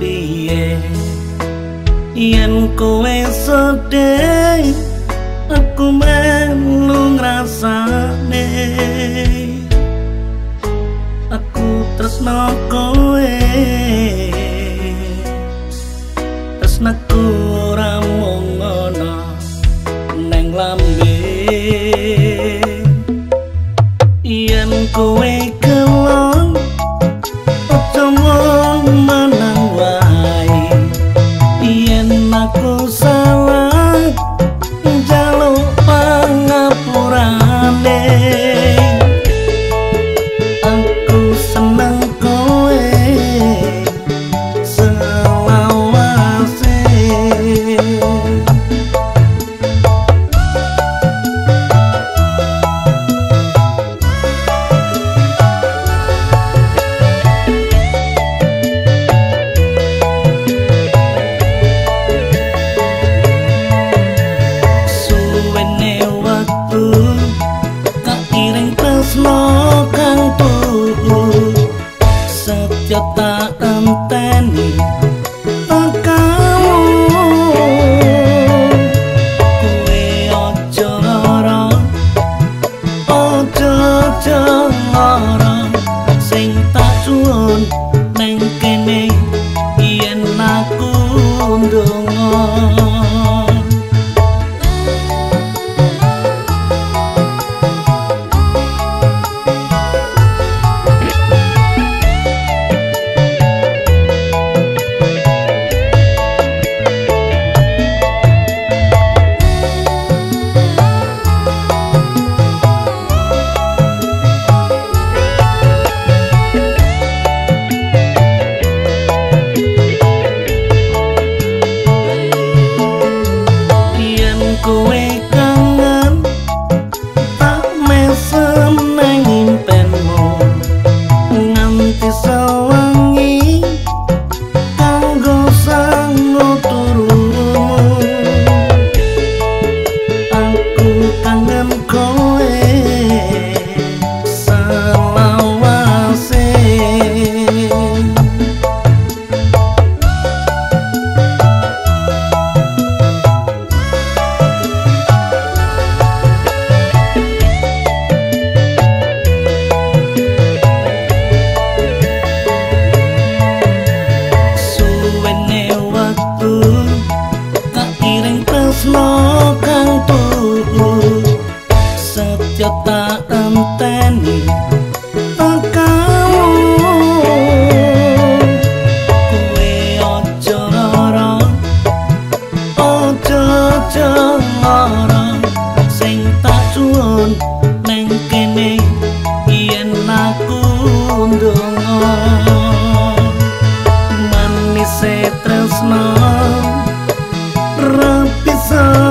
piye yen kowe sedih aku melu ngrasane. Aku tresno kowe tresnaku ora mung ana neng lambe. Yen kowe aku loro sing tak suwun ning kene yen aku ndonga. Manise tresno rapisan